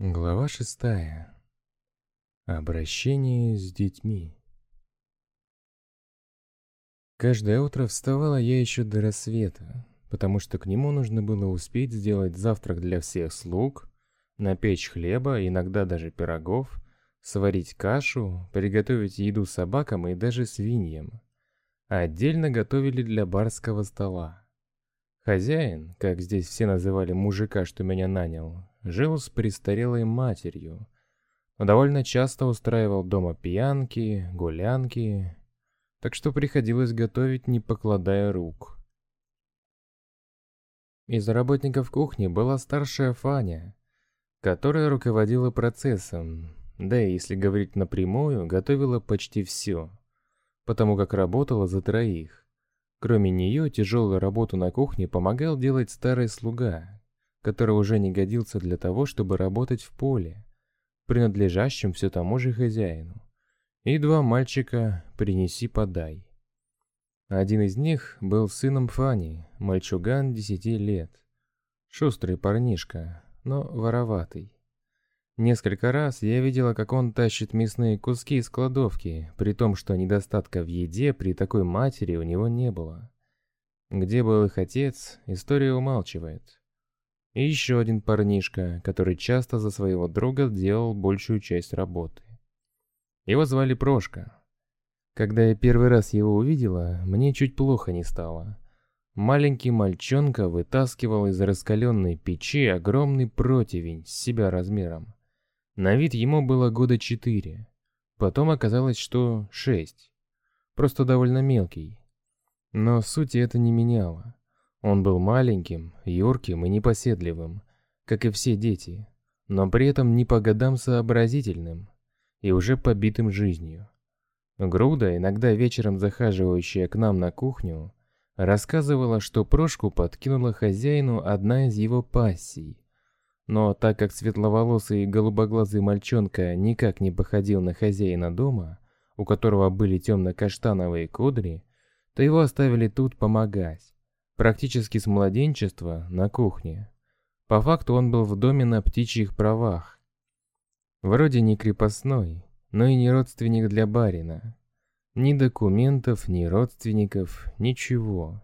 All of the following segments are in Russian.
Глава шестая. Обращение с детьми. Каждое утро вставала я еще до рассвета, потому что к нему нужно было успеть сделать завтрак для всех слуг, напечь хлеба, иногда даже пирогов, сварить кашу, приготовить еду собакам и даже свиньям. Отдельно готовили для барского стола. Хозяин, как здесь все называли мужика, что меня нанял, жил с престарелой матерью, но довольно часто устраивал дома пьянки, гулянки, так что приходилось готовить, не покладая рук. Из работников кухни была старшая Фаня, которая руководила процессом, да и, если говорить напрямую, готовила почти все, потому как работала за троих. Кроме нее, тяжелую работу на кухне помогал делать старый слуга, который уже не годился для того, чтобы работать в поле, принадлежащем все тому же хозяину. И два мальчика «принеси-подай». Один из них был сыном Фани, мальчуган десяти лет. Шустрый парнишка, но вороватый. Несколько раз я видела, как он тащит мясные куски из кладовки, при том, что недостатка в еде при такой матери у него не было. Где был их отец, история умалчивает. И еще один парнишка, который часто за своего друга делал большую часть работы. Его звали Прошка. Когда я первый раз его увидела, мне чуть плохо не стало. Маленький мальчонка вытаскивал из раскаленной печи огромный противень с себя размером. На вид ему было года четыре. Потом оказалось, что шесть. Просто довольно мелкий. Но сути это не меняло. Он был маленьким, юрким и непоседливым, как и все дети, но при этом не по годам сообразительным и уже побитым жизнью. Груда, иногда вечером захаживающая к нам на кухню, рассказывала, что Прошку подкинула хозяину одна из его пассий. Но так как светловолосый и голубоглазый мальчонка никак не походил на хозяина дома, у которого были темно-каштановые кудри, то его оставили тут помогать практически с младенчества, на кухне. По факту он был в доме на птичьих правах. Вроде не крепостной, но и не родственник для барина. Ни документов, ни родственников, ничего.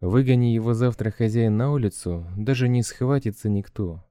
Выгони его завтра хозяин на улицу, даже не схватится никто.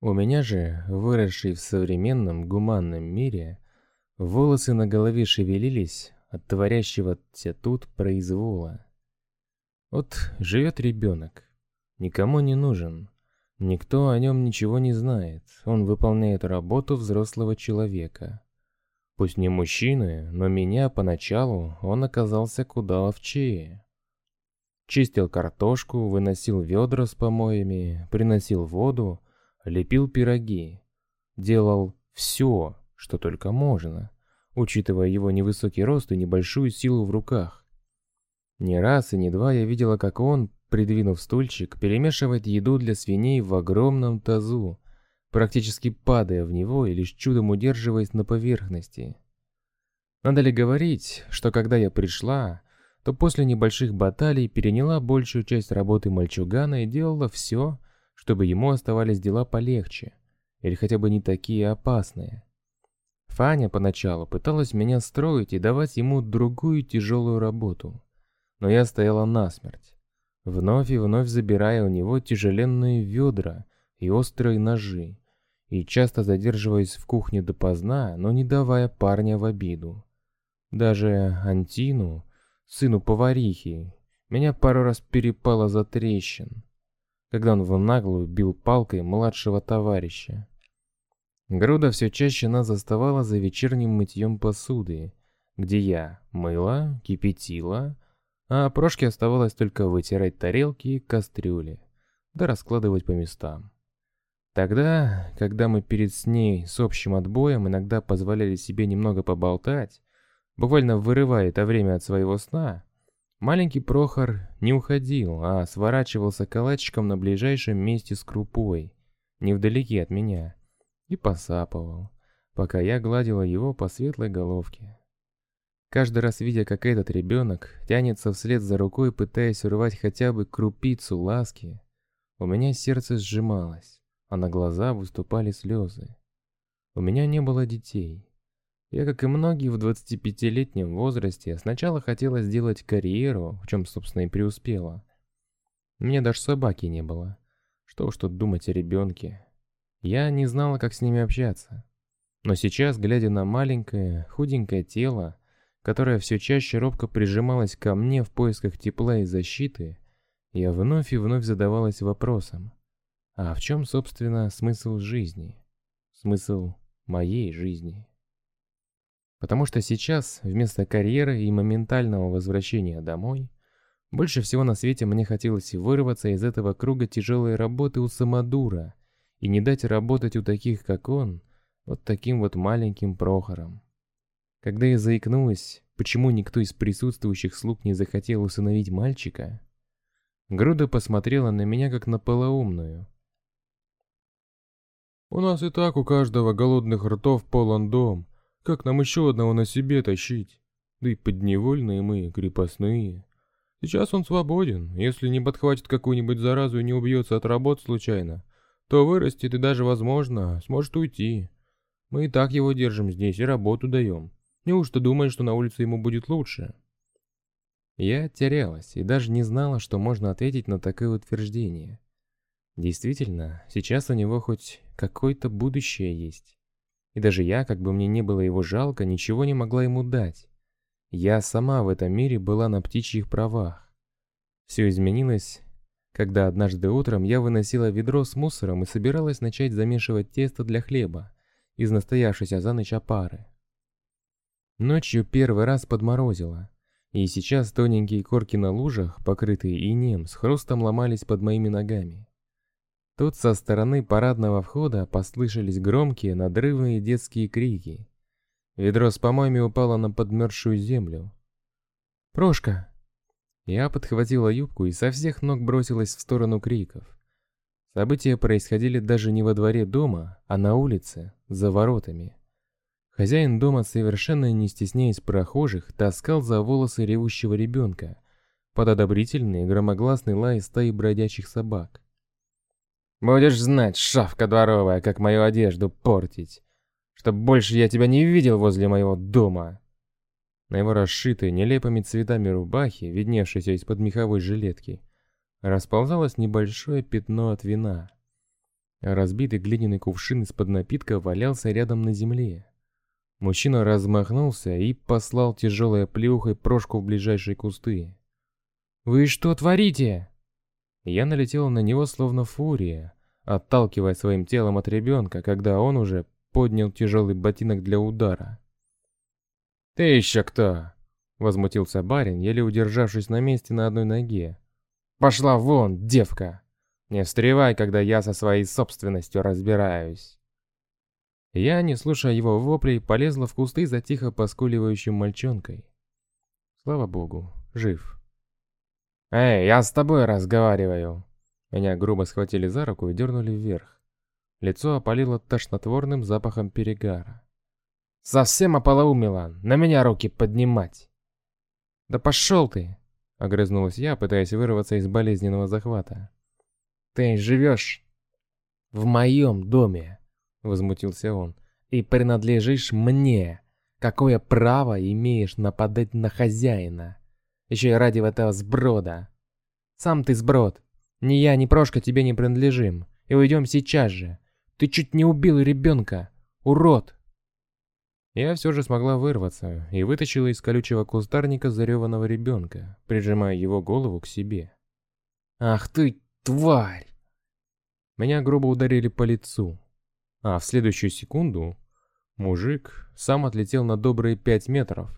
У меня же, выросший в современном гуманном мире, волосы на голове шевелились, от творящегося тут произвола. Вот живет ребенок, никому не нужен, никто о нем ничего не знает, он выполняет работу взрослого человека. Пусть не мужчины, но меня поначалу он оказался куда ловчее. Чистил картошку, выносил ведра с помоями, приносил воду, лепил пироги. Делал все, что только можно учитывая его невысокий рост и небольшую силу в руках. Не раз и не два я видела, как он, придвинув стульчик, перемешивает еду для свиней в огромном тазу, практически падая в него и лишь чудом удерживаясь на поверхности. Надо ли говорить, что когда я пришла, то после небольших баталий переняла большую часть работы мальчугана и делала все, чтобы ему оставались дела полегче, или хотя бы не такие опасные. Фаня поначалу пыталась меня строить и давать ему другую тяжелую работу, но я стояла насмерть, вновь и вновь забирая у него тяжеленные ведра и острые ножи, и часто задерживаясь в кухне допоздна, но не давая парня в обиду. Даже Антину, сыну поварихи, меня пару раз перепало за трещин, когда он в наглую бил палкой младшего товарища. Груда все чаще нас заставала за вечерним мытьем посуды, где я мыла, кипятила, а Прошке оставалось только вытирать тарелки и кастрюли, да раскладывать по местам. Тогда, когда мы перед с ней с общим отбоем иногда позволяли себе немного поболтать, буквально вырывая это время от своего сна, маленький Прохор не уходил, а сворачивался калачиком на ближайшем месте с крупой, невдалеке от меня и посапывал, пока я гладила его по светлой головке. Каждый раз видя, как этот ребенок тянется вслед за рукой, пытаясь урвать хотя бы крупицу ласки, у меня сердце сжималось, а на глаза выступали слезы. У меня не было детей. Я, как и многие в 25-летнем возрасте, сначала хотела сделать карьеру, в чем, собственно, и преуспела. Мне даже собаки не было. Что уж тут думать о ребенке. Я не знала, как с ними общаться. Но сейчас, глядя на маленькое, худенькое тело, которое все чаще робко прижималось ко мне в поисках тепла и защиты, я вновь и вновь задавалась вопросом, а в чем, собственно, смысл жизни? Смысл моей жизни? Потому что сейчас, вместо карьеры и моментального возвращения домой, больше всего на свете мне хотелось вырваться из этого круга тяжелой работы у самодура и не дать работать у таких, как он, вот таким вот маленьким Прохором. Когда я заикнулась, почему никто из присутствующих слуг не захотел усыновить мальчика, Груда посмотрела на меня как на полоумную. «У нас и так у каждого голодных ртов полон дом. Как нам еще одного на себе тащить? Да и подневольные мы, крепостные». Сейчас он свободен. Если не подхватит какую-нибудь заразу и не убьется от работ случайно, то вырастет и даже, возможно, сможет уйти. Мы и так его держим здесь и работу даем. Неужто думаешь, что на улице ему будет лучше?» Я терялась и даже не знала, что можно ответить на такое утверждение. Действительно, сейчас у него хоть какое-то будущее есть. И даже я, как бы мне не было его жалко, ничего не могла ему дать. Я сама в этом мире была на птичьих правах. Все изменилось, когда однажды утром я выносила ведро с мусором и собиралась начать замешивать тесто для хлеба из настоявшейся за ночь опары. Ночью первый раз подморозило, и сейчас тоненькие корки на лужах, покрытые инеем, с хрустом ломались под моими ногами. Тут со стороны парадного входа послышались громкие, надрывные детские крики. Ведро с помоями упало на подмерзшую землю. «Прошка!» Я подхватила юбку и со всех ног бросилась в сторону криков. События происходили даже не во дворе дома, а на улице, за воротами. Хозяин дома, совершенно не стесняясь прохожих, таскал за волосы ревущего ребенка под одобрительный громогласный лай стаи бродячих собак. «Будешь знать, шавка дворовая, как мою одежду портить!» чтоб больше я тебя не видел возле моего дома!» На его расшитой нелепыми цветами рубахи, видневшейся из-под меховой жилетки, расползалось небольшое пятно от вина. разбитый глиняный кувшин из-под напитка валялся рядом на земле. Мужчина размахнулся и послал тяжелой плюхой прошку в ближайшие кусты. «Вы что творите?» Я налетел на него словно фурия, отталкивая своим телом от ребенка, когда он уже поднял тяжелый ботинок для удара. «Ты еще кто?» — возмутился барин, еле удержавшись на месте на одной ноге. «Пошла вон, девка! Не встревай, когда я со своей собственностью разбираюсь!» Я, не слушая его воплей, полезла в кусты за тихо поскуливающим мальчонкой. Слава богу, жив. «Эй, я с тобой разговариваю!» Меня грубо схватили за руку и дернули вверх. Лицо опалило тошнотворным запахом перегара. «Совсем ополоумела! На меня руки поднимать!» «Да пошел ты!» — огрызнулась я, пытаясь вырваться из болезненного захвата. «Ты живешь в моем доме!» — возмутился он. «И принадлежишь мне! Какое право имеешь нападать на хозяина? Еще и ради этого сброда! Сам ты сброд! Ни я, ни Прошка тебе не принадлежим, и уйдем сейчас же!» Ты чуть не убил ребенка! Урод!» Я все же смогла вырваться и вытащила из колючего кустарника зареванного ребенка, прижимая его голову к себе. «Ах ты, тварь!» Меня грубо ударили по лицу, а в следующую секунду мужик сам отлетел на добрые пять метров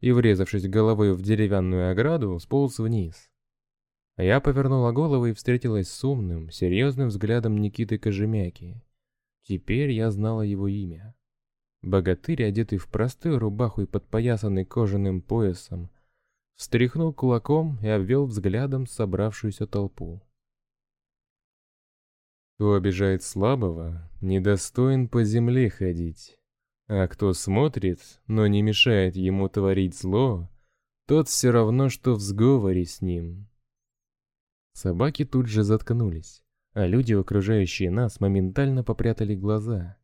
и, врезавшись головой в деревянную ограду, сполз вниз. Я повернула голову и встретилась с умным, серьезным взглядом Никиты Кожемяки. Теперь я знала его имя. Богатырь, одетый в простую рубаху и подпоясанный кожаным поясом, встряхнул кулаком и обвел взглядом собравшуюся толпу. Кто обижает слабого, недостоин по земле ходить, а кто смотрит, но не мешает ему творить зло, тот все равно, что в сговоре с ним. Собаки тут же заткнулись а люди, окружающие нас, моментально попрятали глаза.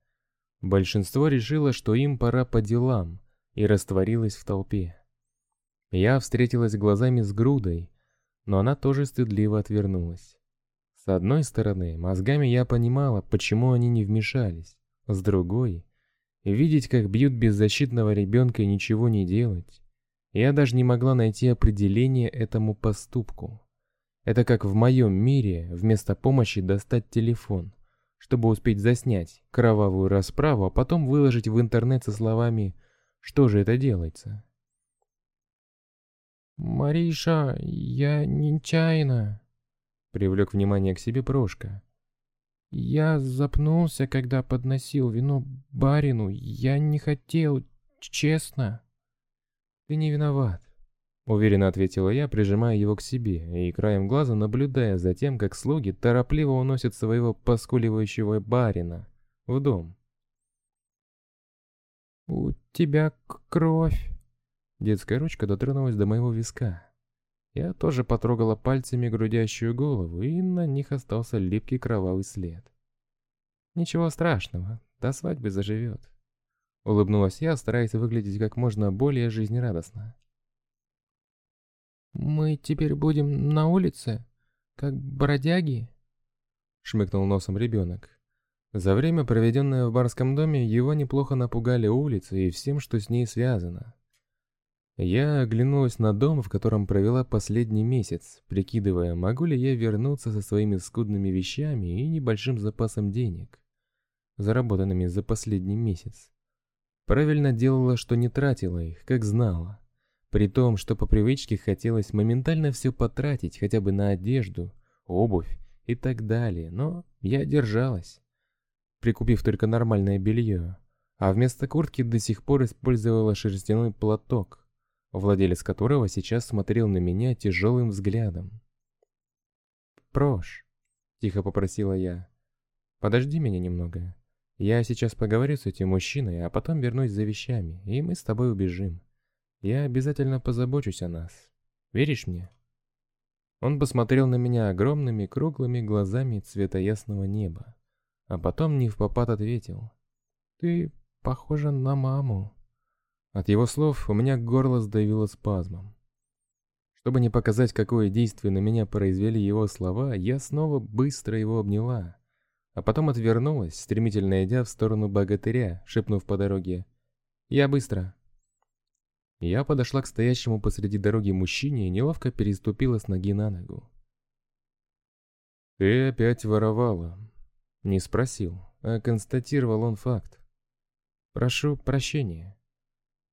Большинство решило, что им пора по делам, и растворилось в толпе. Я встретилась глазами с грудой, но она тоже стыдливо отвернулась. С одной стороны, мозгами я понимала, почему они не вмешались. С другой, видеть, как бьют беззащитного ребенка и ничего не делать, я даже не могла найти определение этому поступку. Это как в моем мире вместо помощи достать телефон, чтобы успеть заснять кровавую расправу, а потом выложить в интернет со словами «Что же это делается?» «Мариша, я нечаянно», — привлек внимание к себе Прошка. «Я запнулся, когда подносил вино барину. Я не хотел, честно». «Ты не виноват», — уверенно ответила я, прижимая его к себе и краем глаза наблюдая за тем, как слуги торопливо уносят своего поскуливающего барина в дом. «У тебя кровь!» Детская ручка дотронулась до моего виска. Я тоже потрогала пальцами грудящую голову, и на них остался липкий кровавый след. «Ничего страшного, до свадьбы заживет», — улыбнулась я, стараясь выглядеть как можно более жизнерадостно. «Мы теперь будем на улице, как бродяги?» — шмыкнул носом ребенок. За время, проведенное в барском доме, его неплохо напугали улицы и всем, что с ней связано. Я оглянулась на дом, в котором провела последний месяц, прикидывая, могу ли я вернуться со своими скудными вещами и небольшим запасом денег, заработанными за последний месяц. Правильно делала, что не тратила их, как знала. При том, что по привычке хотелось моментально все потратить, хотя бы на одежду, обувь и так далее, но я держалась, прикупив только нормальное белье, а вместо куртки до сих пор использовала шерстяной платок, владелец которого сейчас смотрел на меня тяжелым взглядом. «Прош», — тихо попросила я, — «подожди меня немного. Я сейчас поговорю с этим мужчиной, а потом вернусь за вещами, и мы с тобой убежим». Я обязательно позабочусь о нас. Веришь мне?» Он посмотрел на меня огромными круглыми глазами цвета ясного неба, а потом не в попад ответил. «Ты похожа на маму». От его слов у меня горло сдавило спазмом. Чтобы не показать, какое действие на меня произвели его слова, я снова быстро его обняла, а потом отвернулась, стремительно идя в сторону богатыря, шепнув по дороге «Я быстро». Я подошла к стоящему посреди дороги мужчине и неловко переступила с ноги на ногу. «Ты опять воровала?» Не спросил, а констатировал он факт. «Прошу прощения».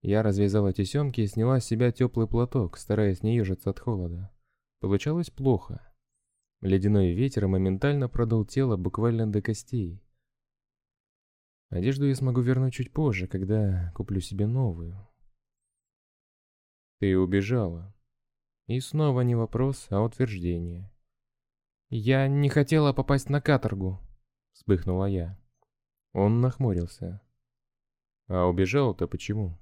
Я развязала тесемки и сняла с себя теплый платок, стараясь не ежиться от холода. Получалось плохо. Ледяной ветер моментально продул тело буквально до костей. Одежду я смогу вернуть чуть позже, когда куплю себе новую. Ты убежала. И снова не вопрос, а утверждение. Я не хотела попасть на каторгу, вспыхнула я. Он нахмурился. А убежал-то почему?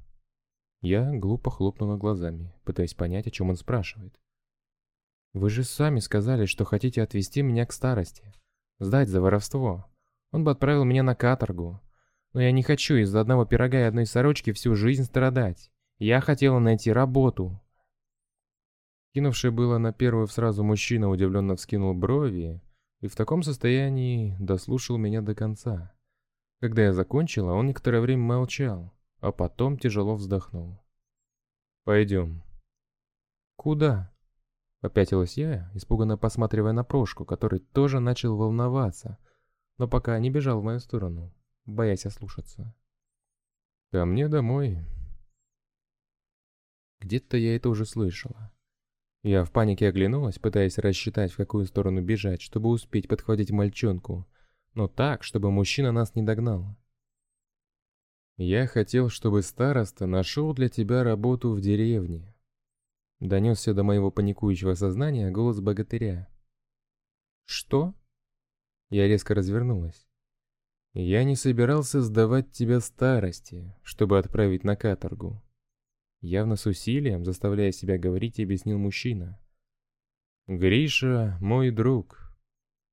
Я глупо хлопнула глазами, пытаясь понять, о чем он спрашивает. Вы же сами сказали, что хотите отвезти меня к старости, сдать за воровство. Он бы отправил меня на каторгу. Но я не хочу из-за одного пирога и одной сорочки всю жизнь страдать. Я хотела найти работу. Кинувший было на первую сразу мужчина удивленно вскинул брови и в таком состоянии дослушал меня до конца. Когда я закончила, он некоторое время молчал, а потом тяжело вздохнул. «Пойдем». «Куда?» Попятилась я, испуганно посматривая на Прошку, который тоже начал волноваться, но пока не бежал в мою сторону, боясь ослушаться. «Ко мне домой», где-то я это уже слышала. Я в панике оглянулась, пытаясь рассчитать, в какую сторону бежать, чтобы успеть подхватить мальчонку, но так, чтобы мужчина нас не догнал. «Я хотел, чтобы староста нашел для тебя работу в деревне», — донесся до моего паникующего сознания голос богатыря. «Что?» Я резко развернулась. «Я не собирался сдавать тебя старости, чтобы отправить на каторгу. Явно с усилием, заставляя себя говорить, объяснил мужчина. «Гриша — мой друг.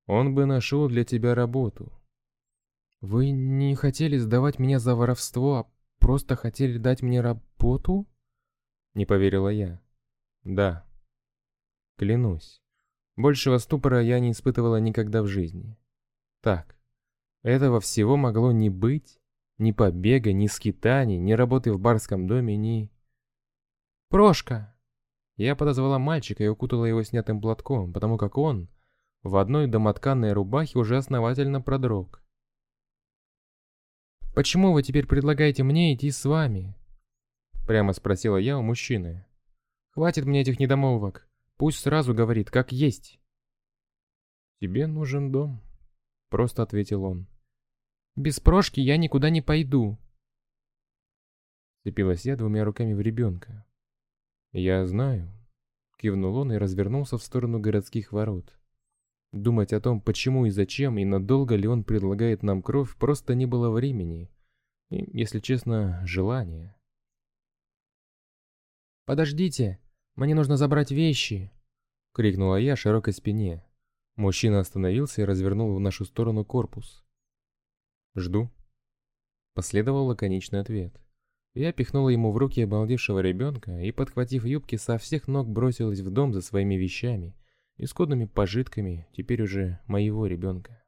Он бы нашел для тебя работу. Вы не хотели сдавать меня за воровство, а просто хотели дать мне работу? Не поверила я. Да. Клянусь. Большего ступора я не испытывала никогда в жизни. Так, этого всего могло не быть. Ни побега, ни скитаний, ни работы в барском доме, ни... «Прошка!» Я подозвала мальчика и укутала его снятым платком, потому как он в одной домотканной рубахе уже основательно продрог. «Почему вы теперь предлагаете мне идти с вами?» Прямо спросила я у мужчины. «Хватит мне этих недомолвок. Пусть сразу говорит, как есть». «Тебе нужен дом», — просто ответил он. «Без прошки я никуда не пойду». Цепилась я двумя руками в ребенка. «Я знаю», — кивнул он и развернулся в сторону городских ворот. Думать о том, почему и зачем, и надолго ли он предлагает нам кровь, просто не было времени. И, если честно, желания. «Подождите, мне нужно забрать вещи!» — крикнула я широкой спине. Мужчина остановился и развернул в нашу сторону корпус. «Жду». Последовал лаконичный ответ. Я пихнула ему в руки обалдевшего ребенка и, подхватив юбки, со всех ног бросилась в дом за своими вещами — и скудными пожитками теперь уже моего ребенка.